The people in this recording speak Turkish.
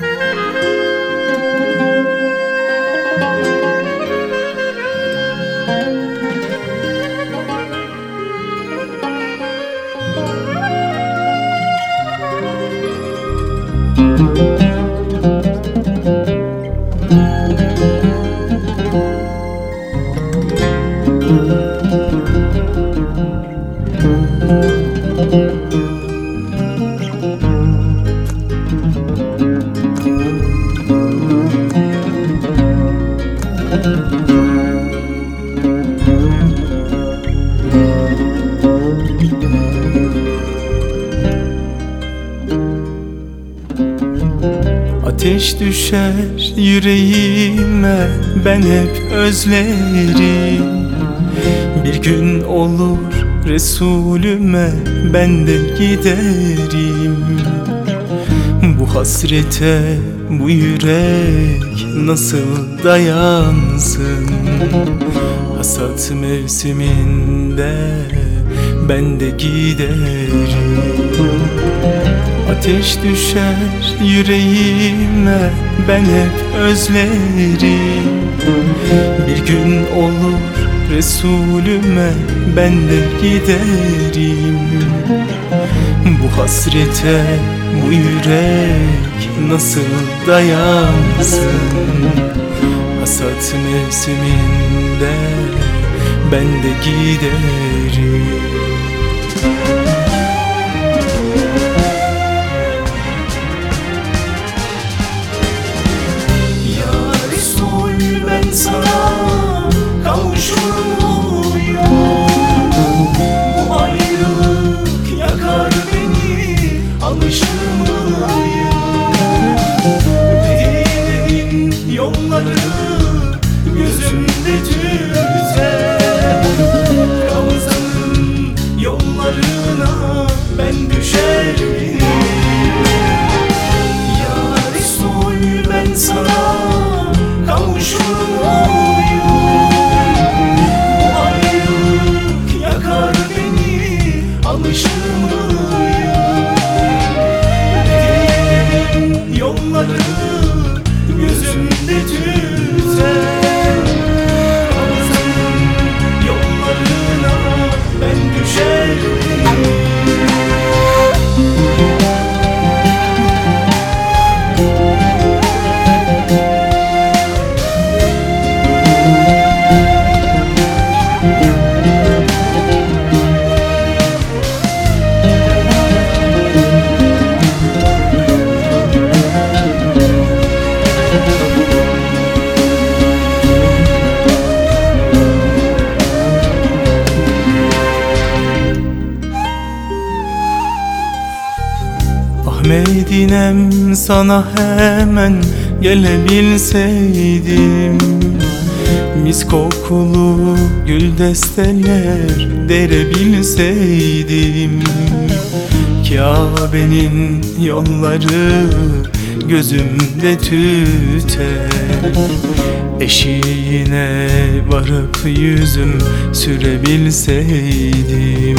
Müzik Ateş düşer yüreğime ben hep özlerim. Bir gün olur Resulüme ben de giderim. Bu hasrete bu yürek nasıl dayansın? Hasat mevsiminde ben de giderim. Ateş düşer yüreğime ben hep özlerim. Bir gün olur Resulüme ben de giderim. Bu hasrete bu yürek nasıl dayansın? Hasat mevsiminde ben de giderim sana Medinem sana hemen gelebilseydim. Mis kokulu gül desteler derebilseydim. Kabe'nin yolları gözümde tüter. Eşiğine varıp yüzüm sürebilseydim